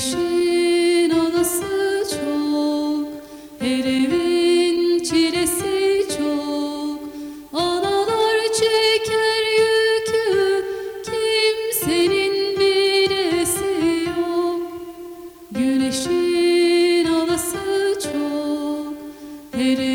Güneşin anası çok, her evin çilesi çok. Analar çeker yükü, kimsenin bilesi yok. Güneşin anası çok, her